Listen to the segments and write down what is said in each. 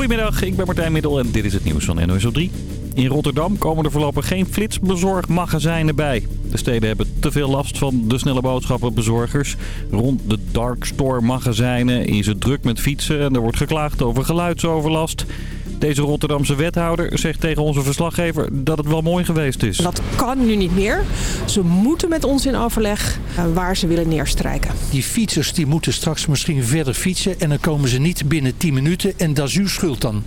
Goedemiddag, ik ben Martijn Middel en dit is het nieuws van NOS op 3. In Rotterdam komen er voorlopig geen flitsbezorgmagazijnen bij. De steden hebben te veel last van de snelle boodschappenbezorgers. Rond de darkstore magazijnen is het druk met fietsen en er wordt geklaagd over geluidsoverlast. Deze Rotterdamse wethouder zegt tegen onze verslaggever dat het wel mooi geweest is. Dat kan nu niet meer. Ze moeten met ons in overleg eh, waar ze willen neerstrijken. Die fietsers die moeten straks misschien verder fietsen en dan komen ze niet binnen 10 minuten en dat is uw schuld dan.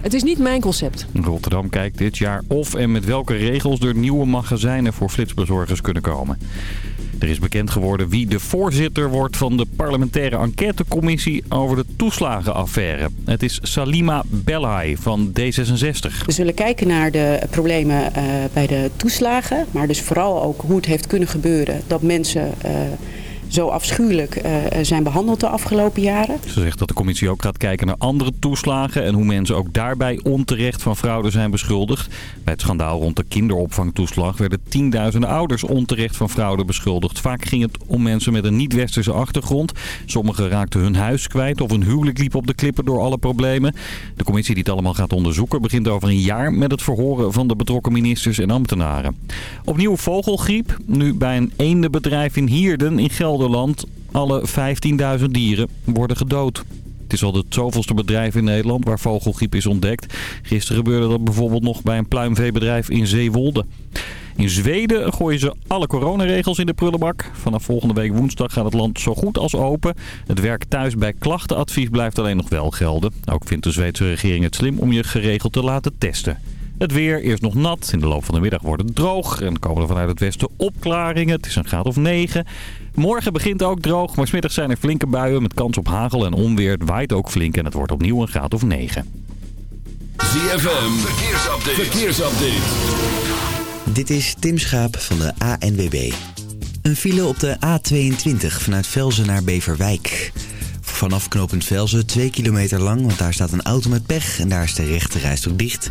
Het is niet mijn concept. Rotterdam kijkt dit jaar of en met welke regels er nieuwe magazijnen voor flitsbezorgers kunnen komen. Er is bekend geworden wie de voorzitter wordt van de parlementaire enquêtecommissie over de toeslagenaffaire. Het is Salima Belhai van D66. We zullen kijken naar de problemen uh, bij de toeslagen, maar dus vooral ook hoe het heeft kunnen gebeuren dat mensen... Zo afschuwelijk uh, zijn behandeld de afgelopen jaren. Ze zegt dat de commissie ook gaat kijken naar andere toeslagen... en hoe mensen ook daarbij onterecht van fraude zijn beschuldigd. Bij het schandaal rond de kinderopvangtoeslag... werden tienduizenden ouders onterecht van fraude beschuldigd. Vaak ging het om mensen met een niet-westerse achtergrond. Sommigen raakten hun huis kwijt of hun huwelijk liep op de klippen door alle problemen. De commissie die het allemaal gaat onderzoeken... begint over een jaar met het verhoren van de betrokken ministers en ambtenaren. Opnieuw vogelgriep. Nu bij een eendenbedrijf in Hierden in Gelderland Gelderland. Alle 15.000 dieren worden gedood. Het is al het zoveelste bedrijf in Nederland waar vogelgriep is ontdekt. Gisteren gebeurde dat bijvoorbeeld nog bij een pluimveebedrijf in Zeewolde. In Zweden gooien ze alle coronaregels in de prullenbak. Vanaf volgende week woensdag gaat het land zo goed als open. Het werk thuis bij klachtenadvies blijft alleen nog wel gelden. Ook vindt de Zweedse regering het slim om je geregeld te laten testen. Het weer, eerst nog nat. In de loop van de middag wordt het droog. En komen er vanuit het westen opklaringen. Het is een graad of 9. Morgen begint ook droog, maar smiddag zijn er flinke buien met kans op hagel en onweer. Het waait ook flink en het wordt opnieuw een graad of 9. ZFM, verkeersupdate. verkeersupdate. Dit is Tim Schaap van de ANWB. Een file op de A22 vanuit Velzen naar Beverwijk. Vanaf knooppunt Velzen 2 kilometer lang, want daar staat een auto met pech en daar is de rechte rijstok dicht.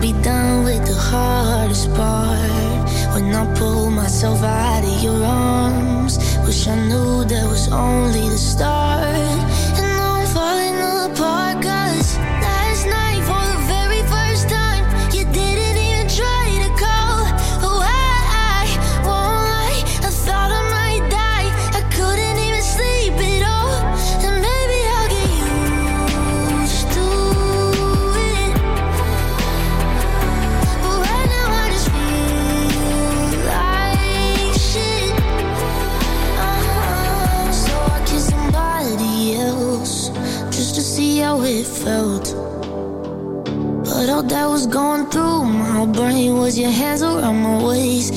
be done with the hardest part when I pull myself out of your arms. Wish I knew that was only the start. Going through my brain was your hands around my waist.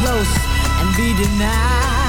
close and be denied.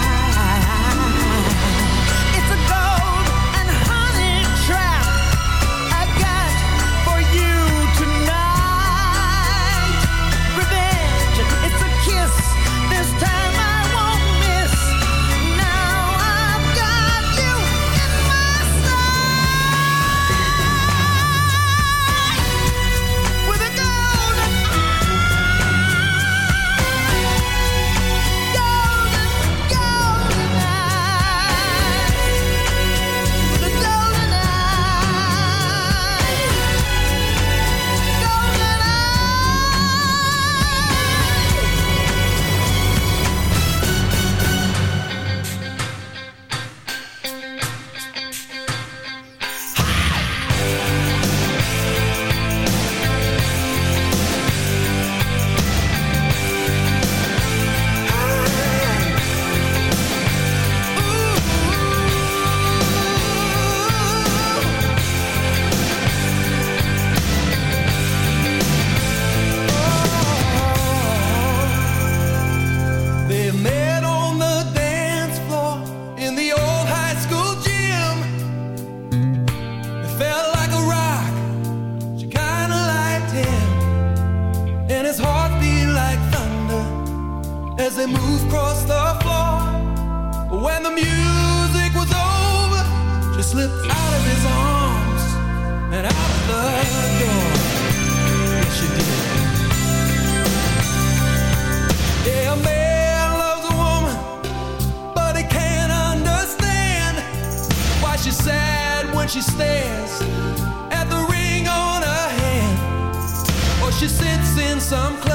when she stares at the ring on her hand, or she sits in some.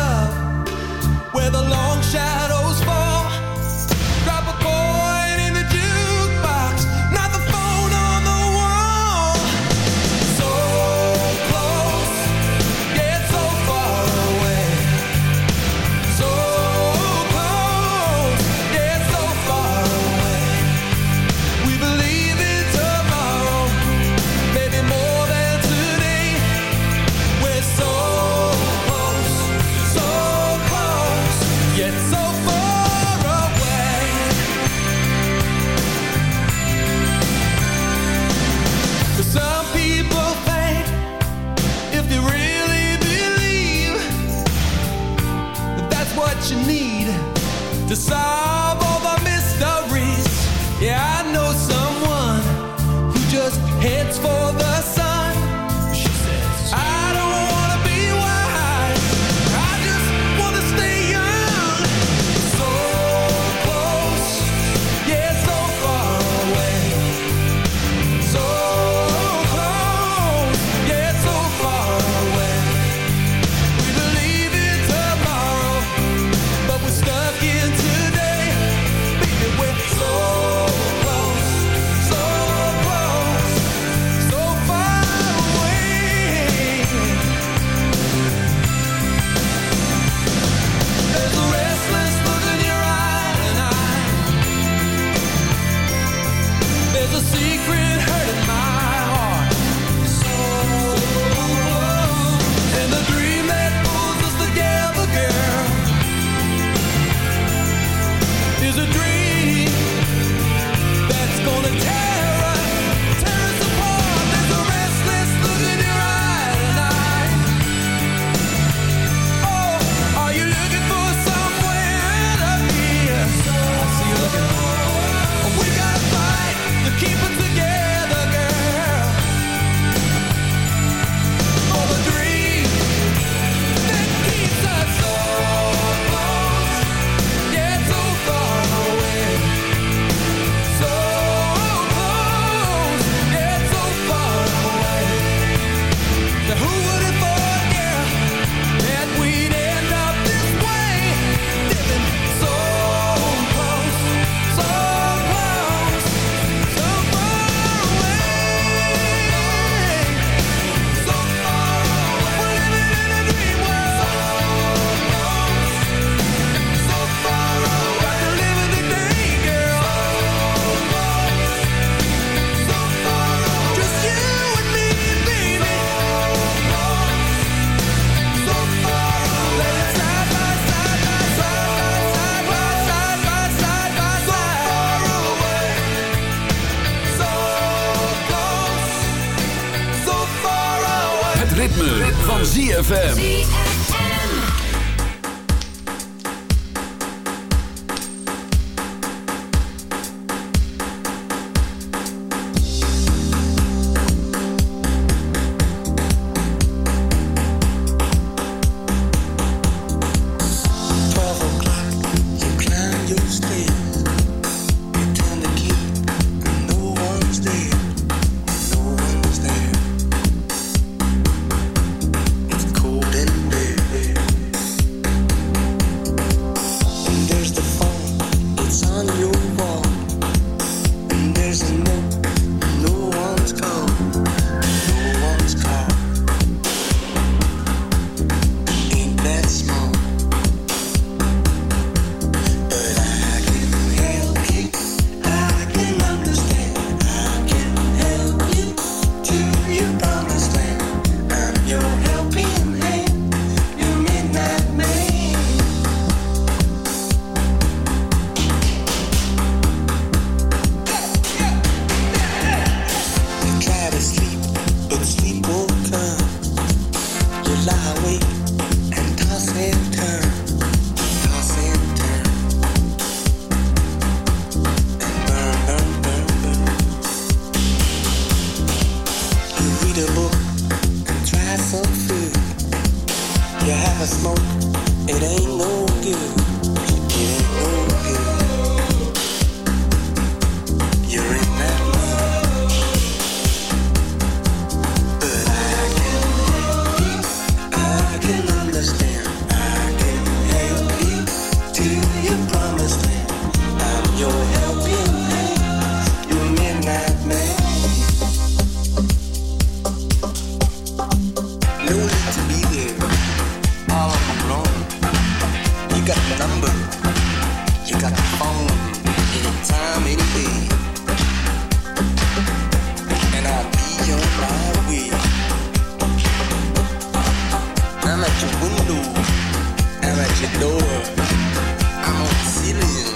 your window. I'm at your door. I'm on the ceiling.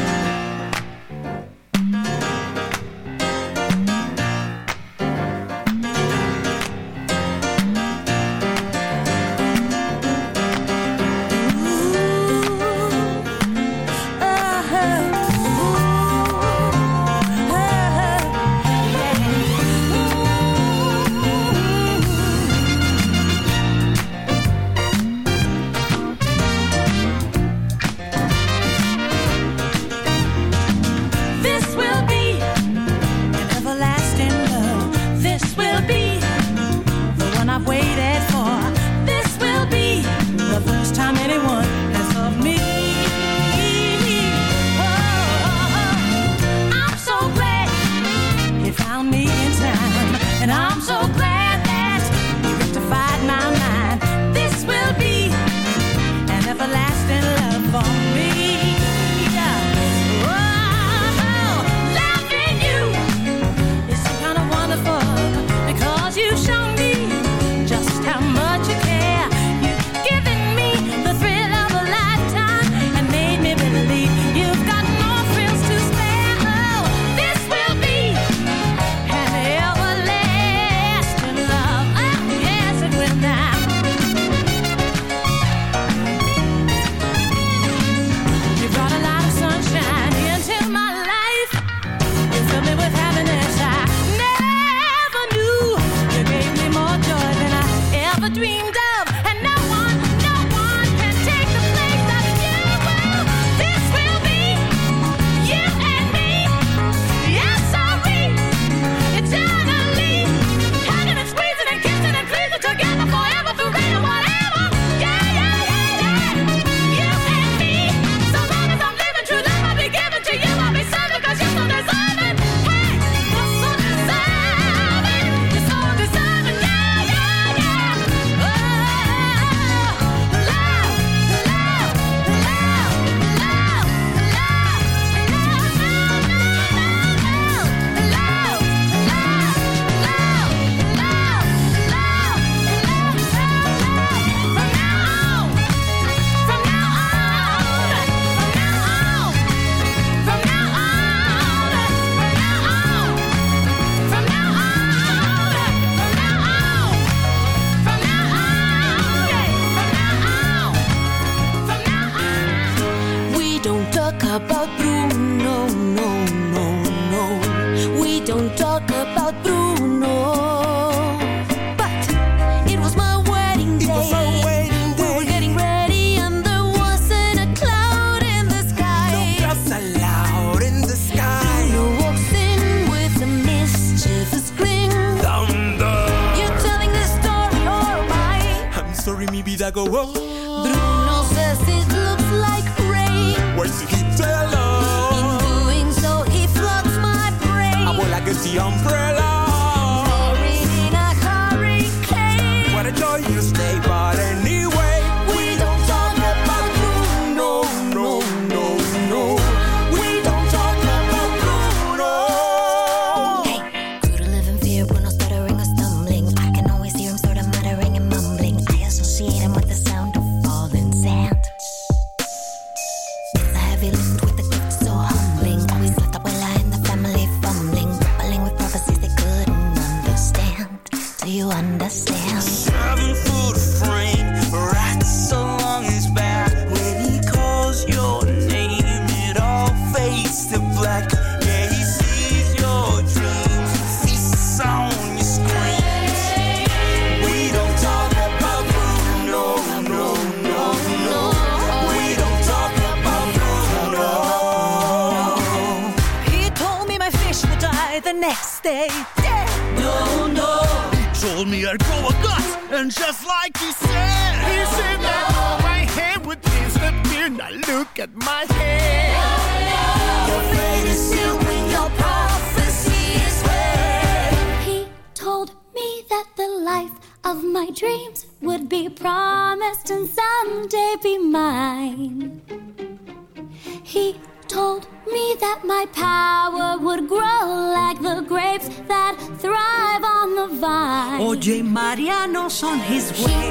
on his way.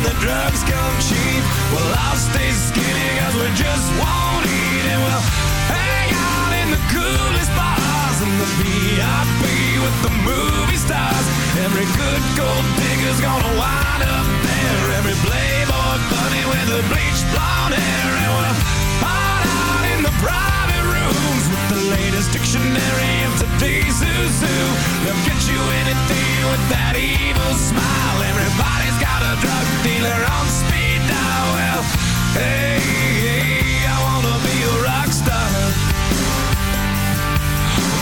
and the drugs come cheap. Well, I'll stay skinny cause we just won't eat and we'll hang out in the coolest bars and the VIP with the movie stars. Every good gold digger's gonna wind up there. Every playboy bunny with the bleached blonde hair and we'll hide out in the private rooms with the latest dictionary of today's who. They'll get you anything with that evil smile. Everybody's got a drug dealer on speed dial. Hey, hey, I wanna be a rock star.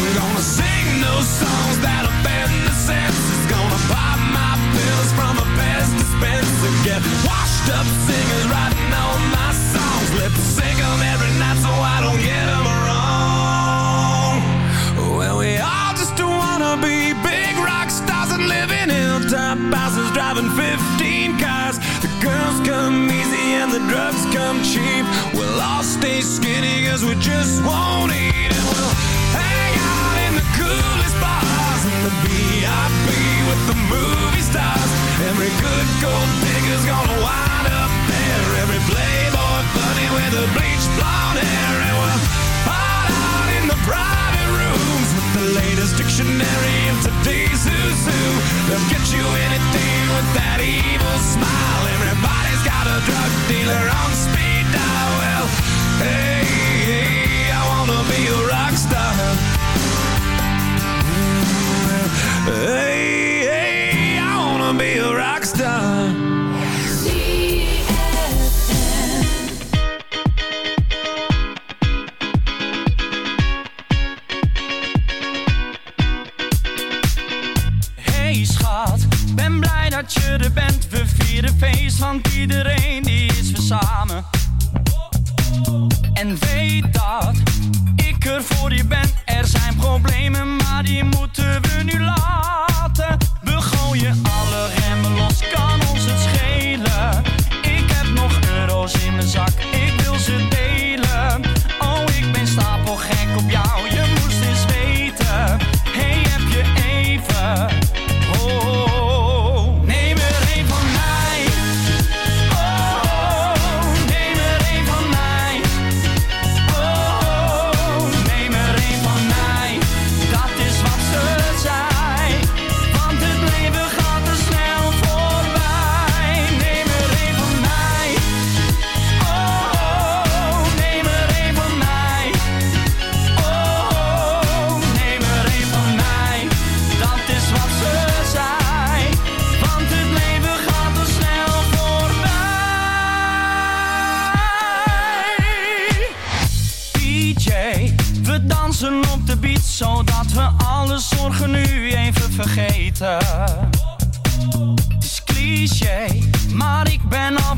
We're gonna sing those songs that offend the senses. Gonna pop my pills from a Pez dispenser. Get washed up singers writing all my songs. Lip sync 'em every night so I don't get 'em wrong. Well, we all just wanna be in hilltop houses driving 15 cars. The girls come easy and the drugs come cheap. We'll all stay skinny cause we just won't eat and we'll hang out in the coolest bars and the VIP with the movie stars. Every good gold digger's gonna wind up there. Every playboy bunny with a bleached blonde hair and we'll hide out in the private rooms with the latest dictionary They'll get you anything with that evil smile.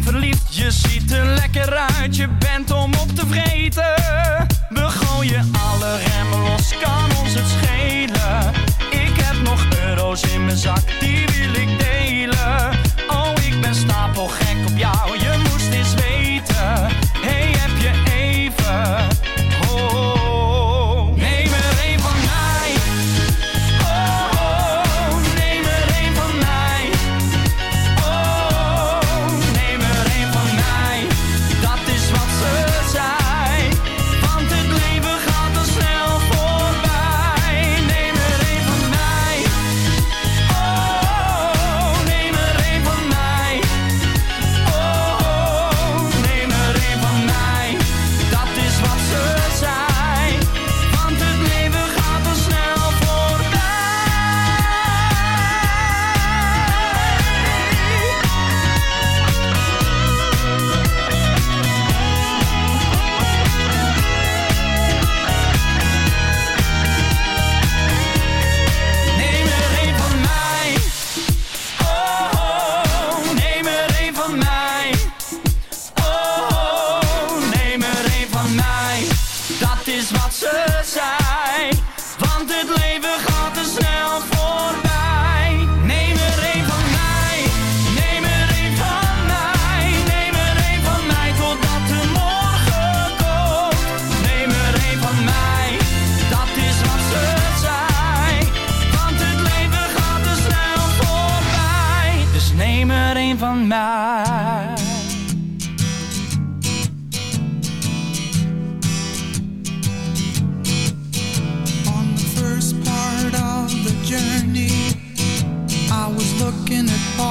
confidently journey, I was looking at all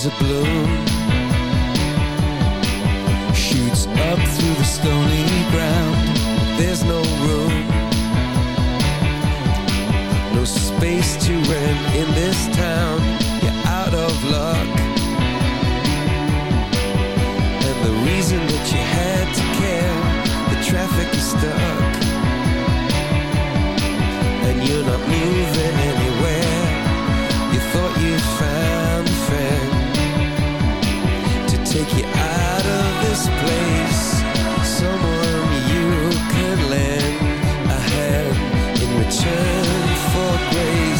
as a bloom shoots up through the stony ground. There's no room, no space to rent in this town. You're out of luck. And the reason that you had to care, the traffic is stuck. And you're not moving anywhere. Return for grace.